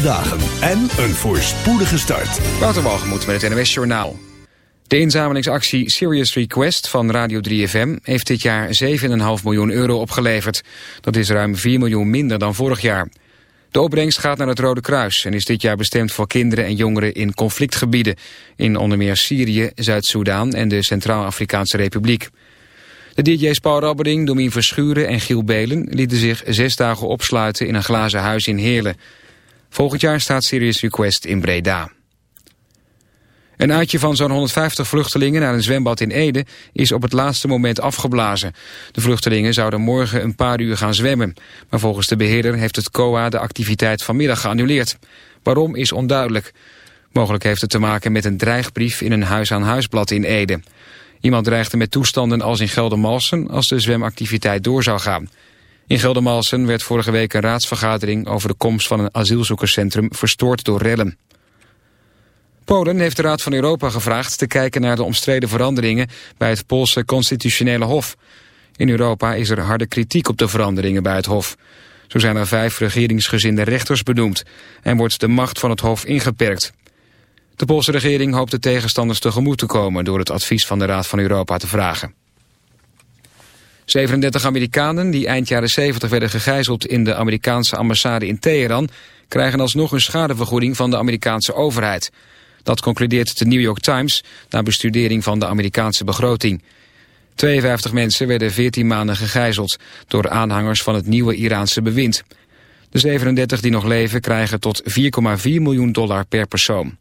dagen en een voorspoedige start. Wouter met het NWS Journaal. De inzamelingsactie Serious Request van Radio 3FM heeft dit jaar 7,5 miljoen euro opgeleverd. Dat is ruim 4 miljoen minder dan vorig jaar. De opbrengst gaat naar het Rode Kruis en is dit jaar bestemd voor kinderen en jongeren in conflictgebieden. In onder meer Syrië, Zuid-Soedan en de Centraal-Afrikaanse Republiek. De DJ's Paul Rabbering, Domien Verschuren en Giel Belen lieten zich zes dagen opsluiten in een glazen huis in Heerlen. Volgend jaar staat Serious Request in Breda. Een uitje van zo'n 150 vluchtelingen naar een zwembad in Ede is op het laatste moment afgeblazen. De vluchtelingen zouden morgen een paar uur gaan zwemmen. Maar volgens de beheerder heeft het COA de activiteit vanmiddag geannuleerd. Waarom is onduidelijk. Mogelijk heeft het te maken met een dreigbrief in een huis-aan-huisblad in Ede. Iemand dreigde met toestanden als in Geldermalsen als de zwemactiviteit door zou gaan. In Geldermalsen werd vorige week een raadsvergadering over de komst van een asielzoekerscentrum verstoord door rellen. Polen heeft de Raad van Europa gevraagd te kijken naar de omstreden veranderingen bij het Poolse constitutionele hof. In Europa is er harde kritiek op de veranderingen bij het hof. Zo zijn er vijf regeringsgezinde rechters benoemd en wordt de macht van het hof ingeperkt. De Poolse regering hoopt de tegenstanders tegemoet te komen door het advies van de Raad van Europa te vragen. 37 Amerikanen die eind jaren 70 werden gegijzeld in de Amerikaanse ambassade in Teheran krijgen alsnog een schadevergoeding van de Amerikaanse overheid. Dat concludeert de New York Times na bestudering van de Amerikaanse begroting. 52 mensen werden 14 maanden gegijzeld door aanhangers van het nieuwe Iraanse bewind. De 37 die nog leven krijgen tot 4,4 miljoen dollar per persoon.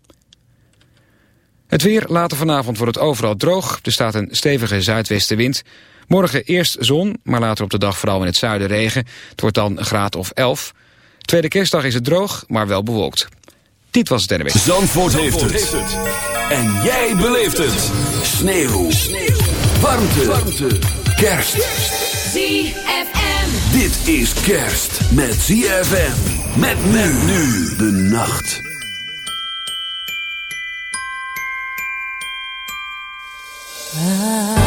Het weer, later vanavond wordt het overal droog. Er staat een stevige zuidwestenwind. Morgen eerst zon, maar later op de dag vooral in het zuiden regen. Het wordt dan een graad of 11. Tweede kerstdag is het droog, maar wel bewolkt. Dit was het NWS. Zandvoort, heeft, het. En jij beleeft het. Sneeuw. Sneeuw. Warmte. Warmte. Kerst. ZFM. Dit is kerst met ZFM. Met men nu de nacht. Don't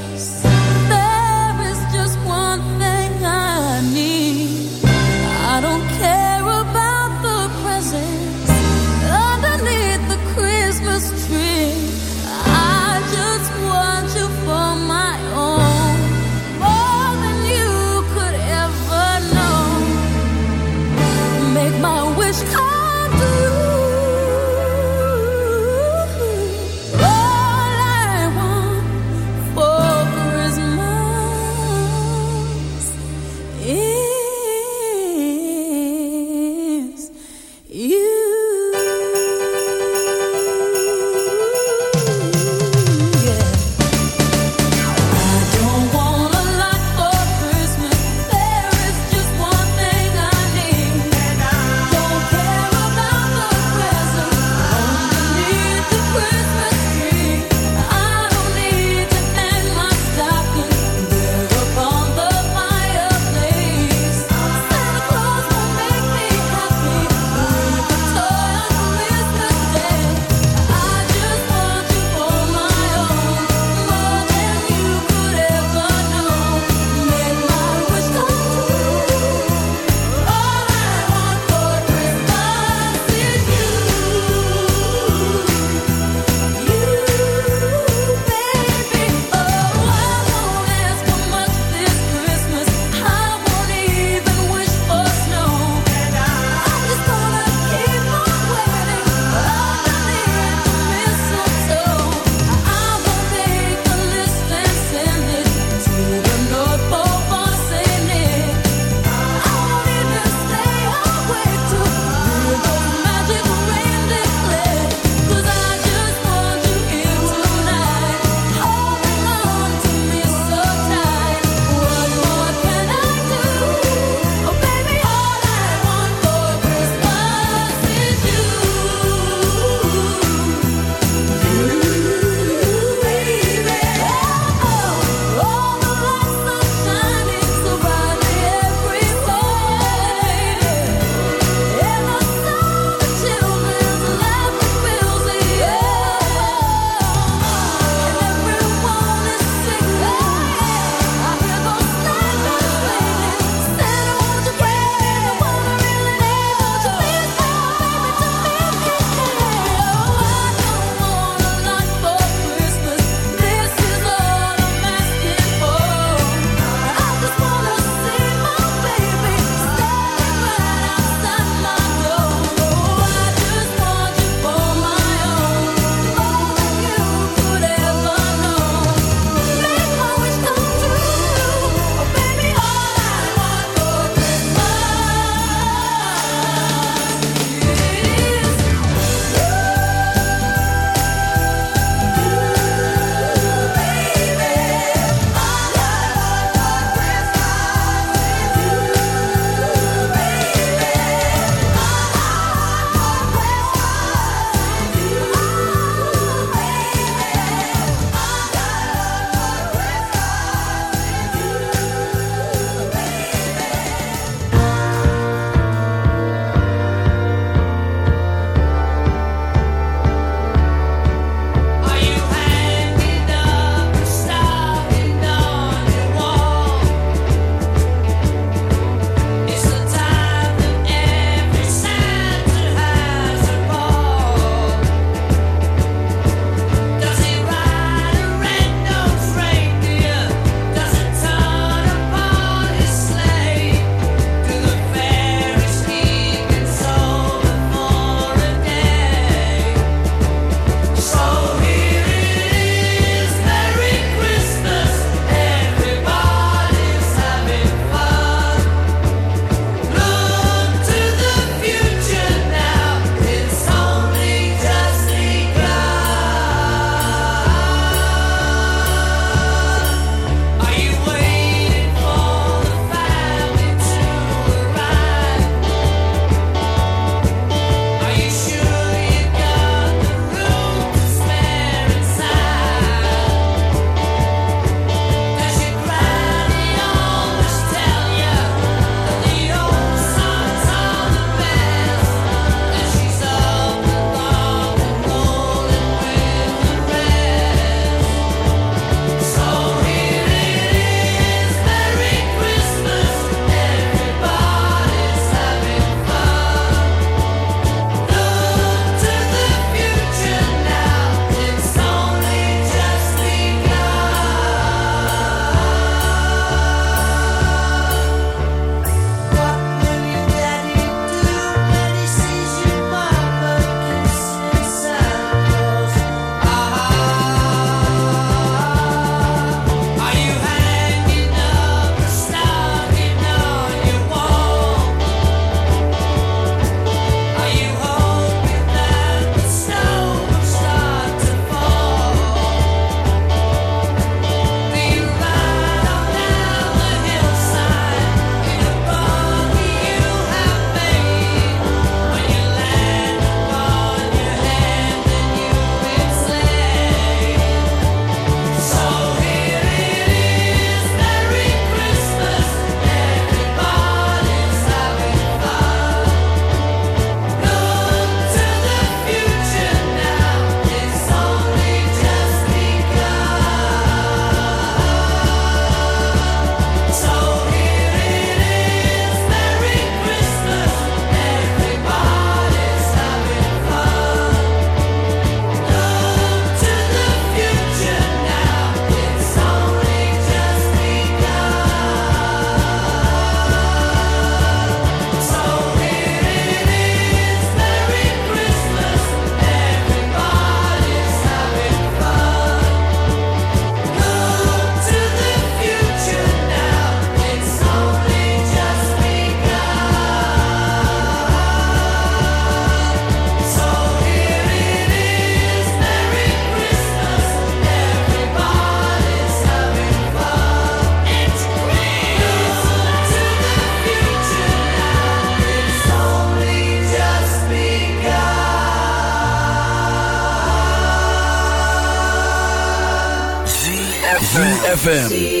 ZFM.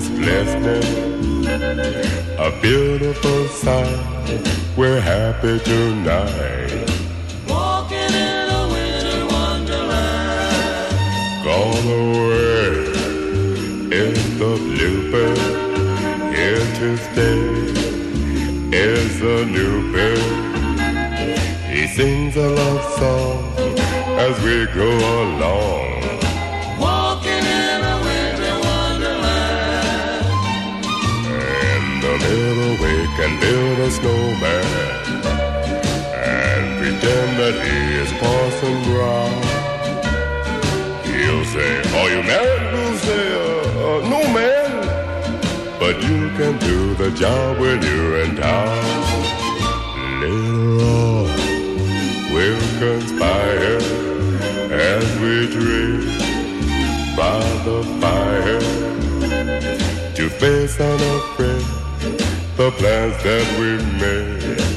is glistening. A beautiful sight. We're happy tonight. Walking in a winter wonderland. Gone away is the bluebird. Here to stay is a new bird. He sings a love song as we go along. Is Parson Brown. He'll say, Are you married? We'll say, uh, uh, No, man. But you can do the job when you're in town. Later on, we'll conspire as we drink by the fire to face unafraid the plans that we made.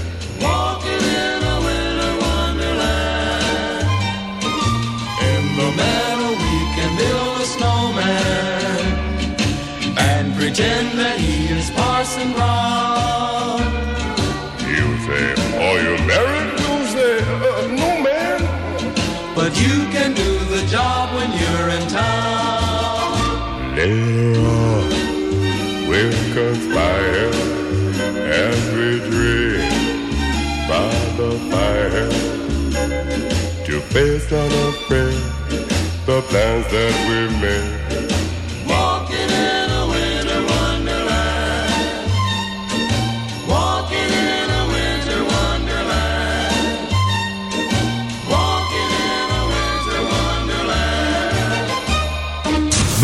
In town. Later on, we'll conspire as we dream by the fire to face unafraid the plans that we made.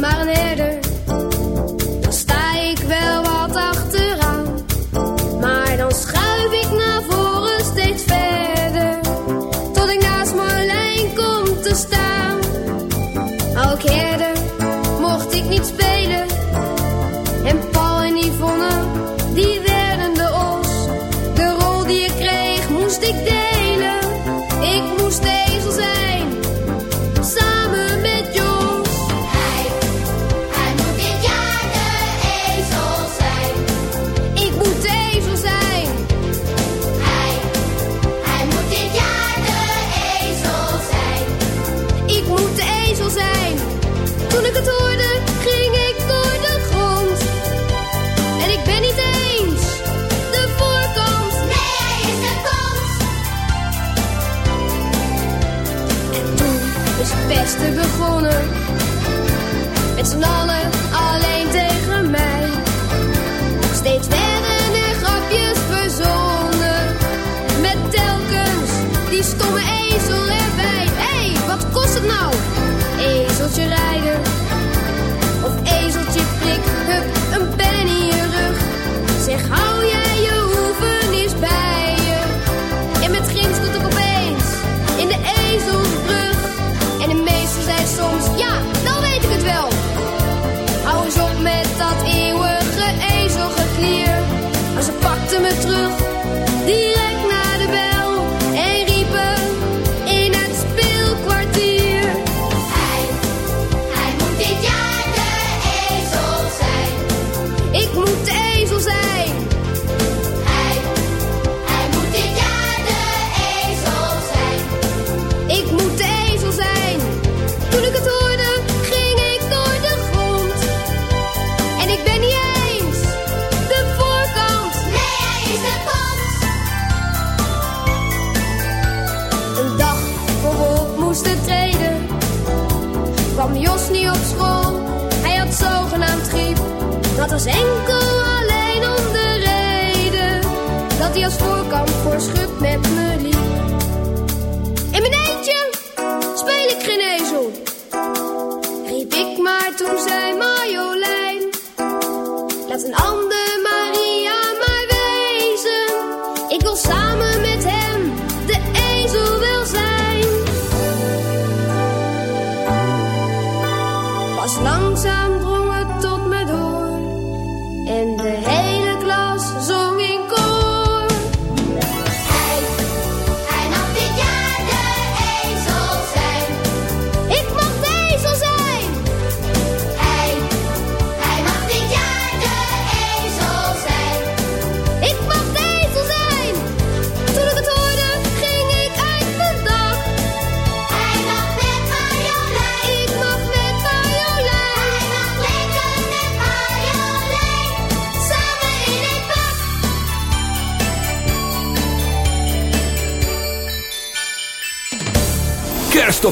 maar een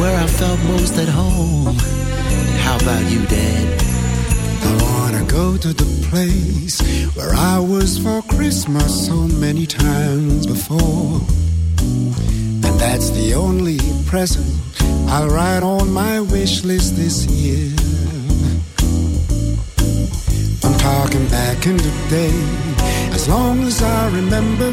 Where I felt most at home. How about you, Dad? I wanna go to the place where I was for Christmas so many times before. And that's the only present I'll write on my wish list this year. I'm talking back in the day. As long as I remember,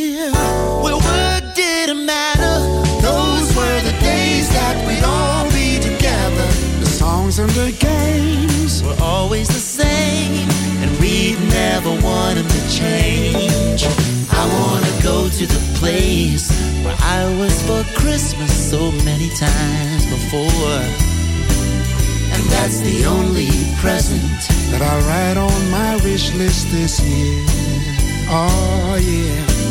That we'd all be together. The songs and the games were always the same, and we'd never want them to change. I wanna go to the place where I was for Christmas so many times before. And that's the only present that I write on my wish list this year. Oh yeah.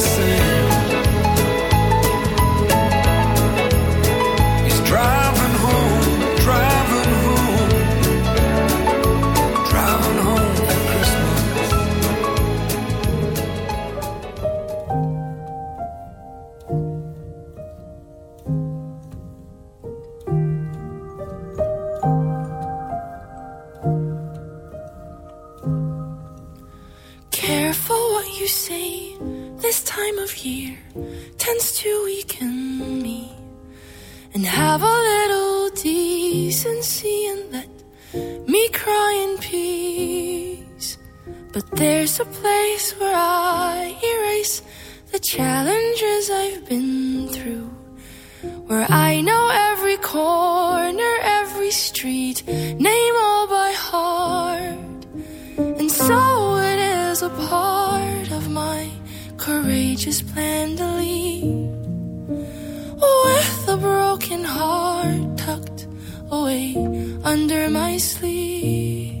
a place where I erase the challenges I've been through. Where I know every corner, every street, name all by heart. And so it is a part of my courageous plan to leave. With a broken heart tucked away under my sleeve.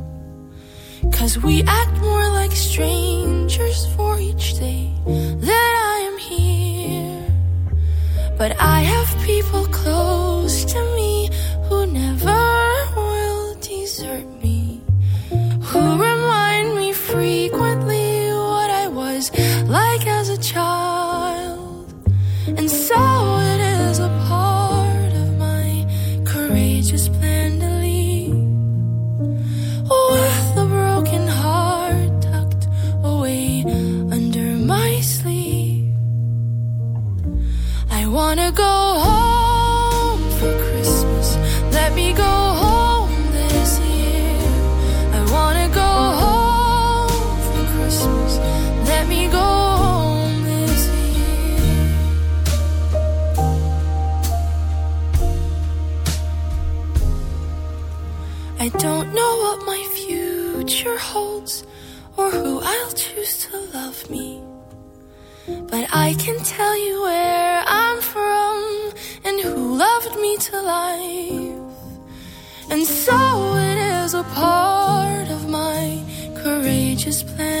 Cause we act more like strangers for each day that I am here. But I have people close tell you where I'm from and who loved me to life. And so it is a part of my courageous plan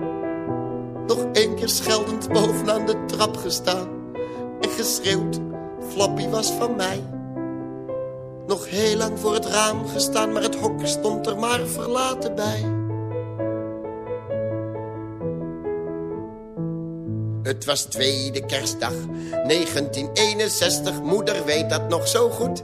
Nog één keer scheldend bovenaan de trap gestaan. En geschreeuwd, Flappy was van mij. Nog heel lang voor het raam gestaan, maar het hok stond er maar verlaten bij. Het was tweede kerstdag, 1961, moeder weet dat nog zo goed.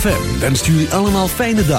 3FM wenst jullie allemaal fijne dagen.